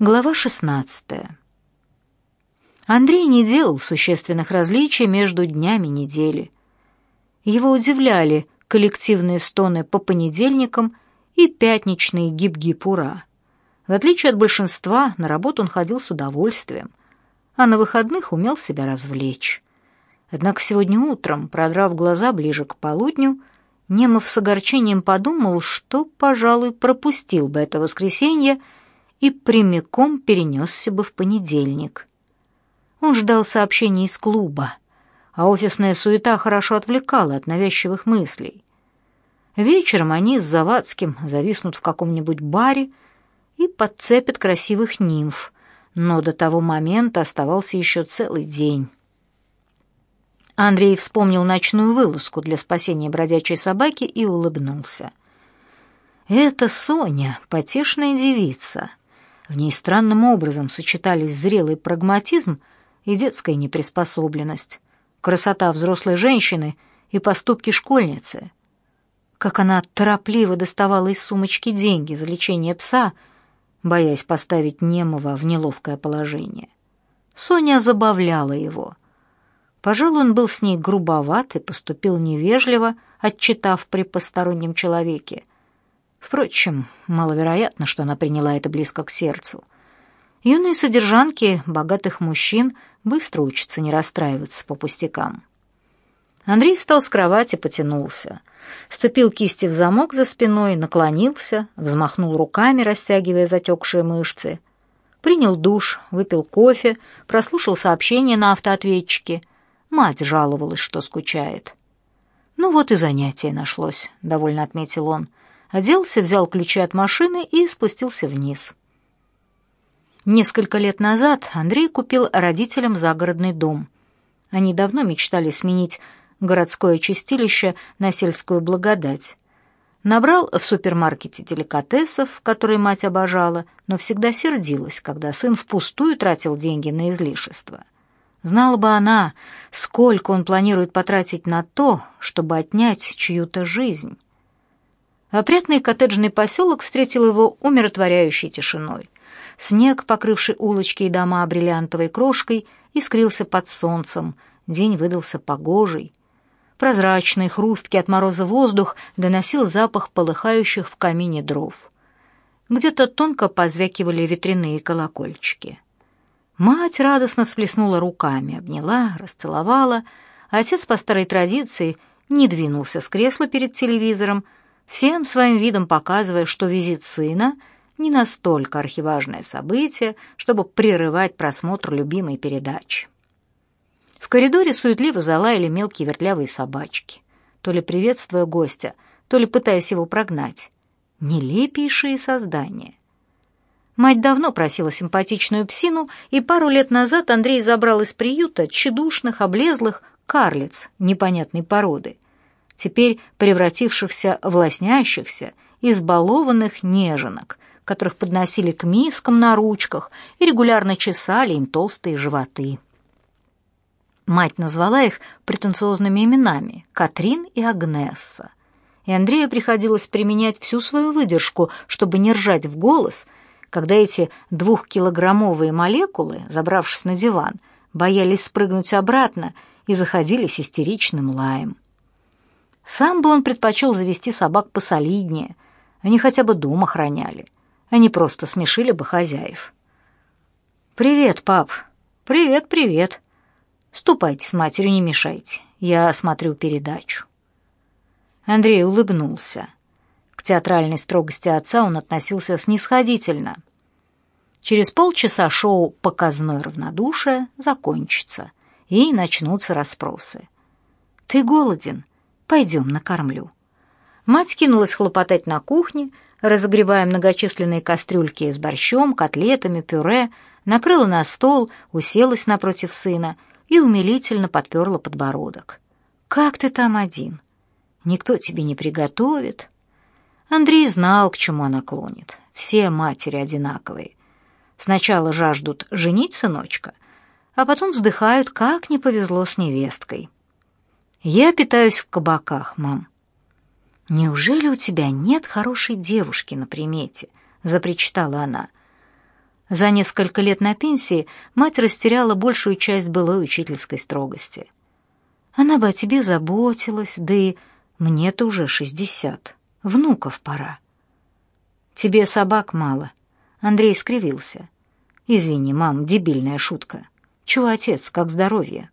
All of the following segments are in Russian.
Глава 16. Андрей не делал существенных различий между днями недели. Его удивляли коллективные стоны по понедельникам и пятничные гиб-гип-ура. В отличие от большинства, на работу он ходил с удовольствием, а на выходных умел себя развлечь. Однако сегодня утром, продрав глаза ближе к полудню, Немов с огорчением подумал, что, пожалуй, пропустил бы это воскресенье, и прямиком перенесся бы в понедельник. Он ждал сообщений из клуба, а офисная суета хорошо отвлекала от навязчивых мыслей. Вечером они с Завадским зависнут в каком-нибудь баре и подцепят красивых нимф, но до того момента оставался еще целый день. Андрей вспомнил ночную вылазку для спасения бродячей собаки и улыбнулся. «Это Соня, потешная девица. В ней странным образом сочетались зрелый прагматизм и детская неприспособленность, красота взрослой женщины и поступки школьницы. Как она торопливо доставала из сумочки деньги за лечение пса, боясь поставить немого в неловкое положение. Соня забавляла его. Пожалуй, он был с ней грубоват и поступил невежливо, отчитав при постороннем человеке — Впрочем, маловероятно, что она приняла это близко к сердцу. Юные содержанки богатых мужчин быстро учатся не расстраиваться по пустякам. Андрей встал с кровати, потянулся. Сцепил кисти в замок за спиной, наклонился, взмахнул руками, растягивая затекшие мышцы. Принял душ, выпил кофе, прослушал сообщение на автоответчике. Мать жаловалась, что скучает. «Ну вот и занятие нашлось», — довольно отметил он оделся, взял ключи от машины и спустился вниз. Несколько лет назад Андрей купил родителям загородный дом. Они давно мечтали сменить городское чистилище на сельскую благодать. Набрал в супермаркете деликатесов, которые мать обожала, но всегда сердилась, когда сын впустую тратил деньги на излишества. Знала бы она, сколько он планирует потратить на то, чтобы отнять чью-то жизнь. Опрятный коттеджный поселок встретил его умиротворяющей тишиной. Снег, покрывший улочки и дома бриллиантовой крошкой, искрился под солнцем. День выдался погожий. Прозрачный, хрусткий от мороза воздух доносил запах полыхающих в камине дров. Где-то тонко позвякивали ветряные колокольчики. Мать радостно всплеснула руками, обняла, расцеловала. Отец по старой традиции не двинулся с кресла перед телевизором, всем своим видом показывая, что визит сына не настолько архиважное событие, чтобы прерывать просмотр любимой передачи. В коридоре суетливо залаяли мелкие вертлявые собачки, то ли приветствуя гостя, то ли пытаясь его прогнать. Нелепейшие создания. Мать давно просила симпатичную псину, и пару лет назад Андрей забрал из приюта тщедушных, облезлых карлиц непонятной породы — теперь превратившихся в лоснящихся, избалованных неженок, которых подносили к мискам на ручках и регулярно чесали им толстые животы. Мать назвала их претенциозными именами — Катрин и Агнесса. И Андрею приходилось применять всю свою выдержку, чтобы не ржать в голос, когда эти двухкилограммовые молекулы, забравшись на диван, боялись спрыгнуть обратно и заходились истеричным лаем. Сам бы он предпочел завести собак посолиднее. Они хотя бы дом охраняли. Они просто смешили бы хозяев. «Привет, пап». «Привет, привет». «Ступайте с матерью, не мешайте. Я смотрю передачу». Андрей улыбнулся. К театральной строгости отца он относился снисходительно. Через полчаса шоу «Показное равнодушие» закончится, и начнутся расспросы. «Ты голоден?» Пойдем, накормлю». Мать кинулась хлопотать на кухне, разогревая многочисленные кастрюльки с борщом, котлетами, пюре, накрыла на стол, уселась напротив сына и умилительно подперла подбородок. «Как ты там один? Никто тебе не приготовит?» Андрей знал, к чему она клонит. Все матери одинаковые. Сначала жаждут женить сыночка, а потом вздыхают, как не повезло с невесткой. Я питаюсь в кабаках, мам. Неужели у тебя нет хорошей девушки на примете? запричитала она. За несколько лет на пенсии мать растеряла большую часть былой учительской строгости. Она бы о тебе заботилась, да и мне-то уже шестьдесят. Внуков пора. Тебе собак мало. Андрей скривился. Извини, мам, дебильная шутка. Чего отец, как здоровье?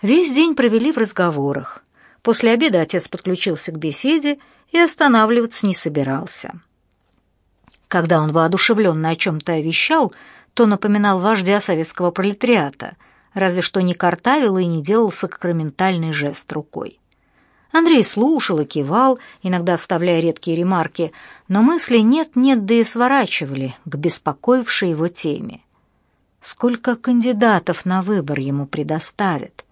Весь день провели в разговорах. После обеда отец подключился к беседе и останавливаться не собирался. Когда он воодушевленно о чем-то вещал, то напоминал вождя советского пролетариата, разве что не картавил и не делал сакраментальный жест рукой. Андрей слушал и кивал, иногда вставляя редкие ремарки, но мысли нет-нет, да и сворачивали к беспокоившей его теме. Сколько кандидатов на выбор ему предоставят?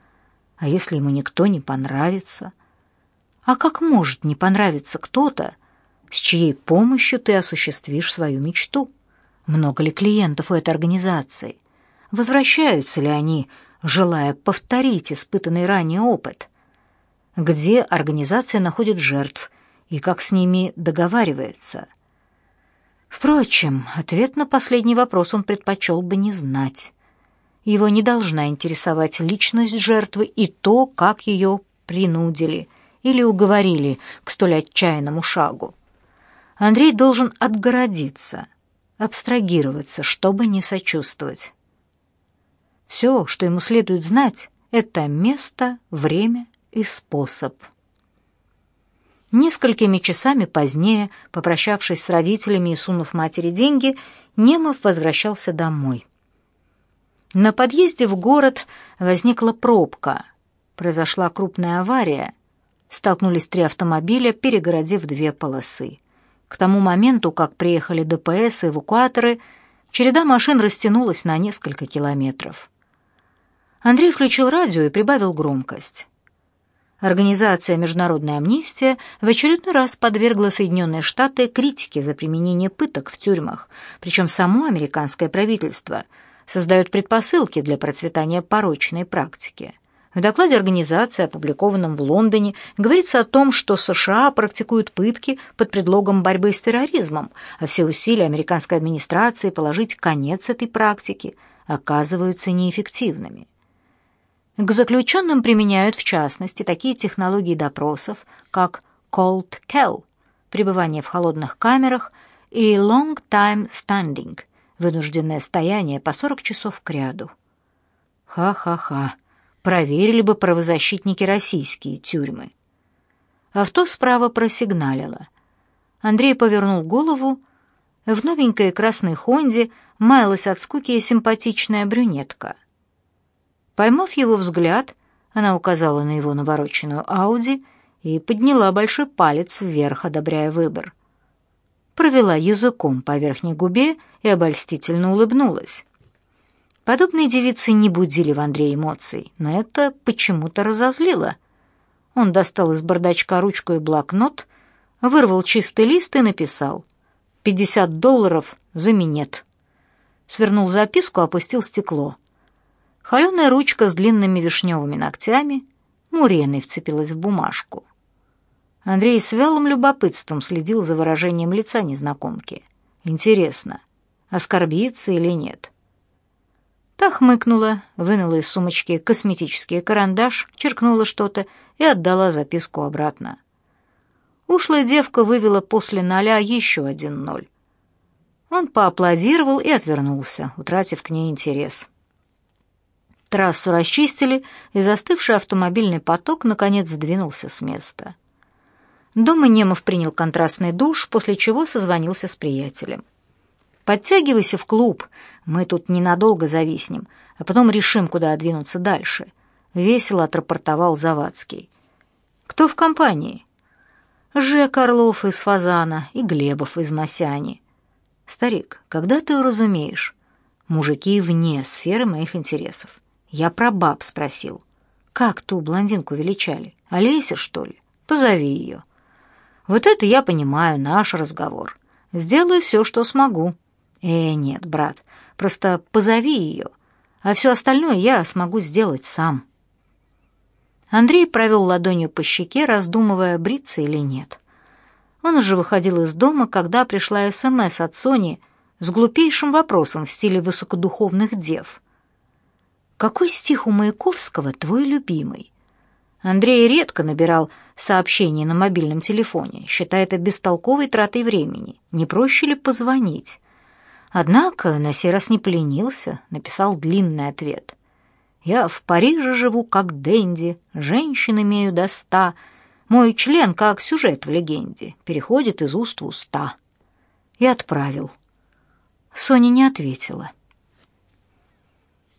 А если ему никто не понравится? А как может не понравиться кто-то, с чьей помощью ты осуществишь свою мечту? Много ли клиентов у этой организации? Возвращаются ли они, желая повторить испытанный ранее опыт? Где организация находит жертв и как с ними договаривается? Впрочем, ответ на последний вопрос он предпочел бы не знать. Его не должна интересовать личность жертвы и то, как ее принудили или уговорили к столь отчаянному шагу. Андрей должен отгородиться, абстрагироваться, чтобы не сочувствовать. Все, что ему следует знать, это место, время и способ. Несколькими часами позднее, попрощавшись с родителями и сунув матери деньги, Немов возвращался домой. На подъезде в город возникла пробка. Произошла крупная авария. Столкнулись три автомобиля, перегородив две полосы. К тому моменту, как приехали ДПС и эвакуаторы, череда машин растянулась на несколько километров. Андрей включил радио и прибавил громкость. Организация «Международная амнистия» в очередной раз подвергла Соединенные Штаты критике за применение пыток в тюрьмах, причем само американское правительство создает предпосылки для процветания порочной практики. В докладе организации, опубликованном в Лондоне, говорится о том, что США практикуют пытки под предлогом борьбы с терроризмом, а все усилия американской администрации положить конец этой практике оказываются неэффективными. К заключенным применяют, в частности, такие технологии допросов, как cold cell, пребывание в холодных камерах, и long time standing, вынужденное стояние по 40 часов кряду. Ха-ха-ха, проверили бы правозащитники российские тюрьмы. Авто справа просигналило. Андрей повернул голову. В новенькой красной «Хонде» маялась от скуки симпатичная брюнетка — Поймав его взгляд, она указала на его навороченную Ауди и подняла большой палец вверх, одобряя выбор. Провела языком по верхней губе и обольстительно улыбнулась. Подобные девицы не будили в Андрее эмоций, но это почему-то разозлило. Он достал из бардачка ручку и блокнот, вырвал чистый лист и написал «Пятьдесят долларов за минет». Свернул записку, опустил стекло. Холеная ручка с длинными вишневыми ногтями муреной вцепилась в бумажку. Андрей с вялым любопытством следил за выражением лица незнакомки. Интересно, оскорбится или нет? Та хмыкнула, вынула из сумочки косметический карандаш, черкнула что-то и отдала записку обратно. Ушлая девка вывела после ноля еще один ноль. Он поаплодировал и отвернулся, утратив к ней интерес. Трассу расчистили, и застывший автомобильный поток наконец сдвинулся с места. Дома Немов принял контрастный душ, после чего созвонился с приятелем. «Подтягивайся в клуб, мы тут ненадолго зависнем, а потом решим, куда двинуться дальше», — весело отрапортовал Завадский. «Кто в компании?» «Жек Орлов из Фазана и Глебов из Масяни». «Старик, когда ты уразумеешь? Мужики вне сферы моих интересов. Я про баб спросил. Как ту блондинку величали? Олеся, что ли? Позови ее. Вот это я понимаю, наш разговор. Сделаю все, что смогу. Э, нет, брат, просто позови ее, а все остальное я смогу сделать сам. Андрей провел ладонью по щеке, раздумывая, бриться или нет. Он уже выходил из дома, когда пришла СМС от Сони с глупейшим вопросом в стиле высокодуховных дев. «Какой стих у Маяковского твой любимый?» Андрей редко набирал сообщения на мобильном телефоне, считая это бестолковой тратой времени. Не проще ли позвонить? Однако на сей раз не поленился, написал длинный ответ. «Я в Париже живу как денди, женщин имею до ста, мой член, как сюжет в легенде, переходит из уст в уста». И отправил. Соня не ответила.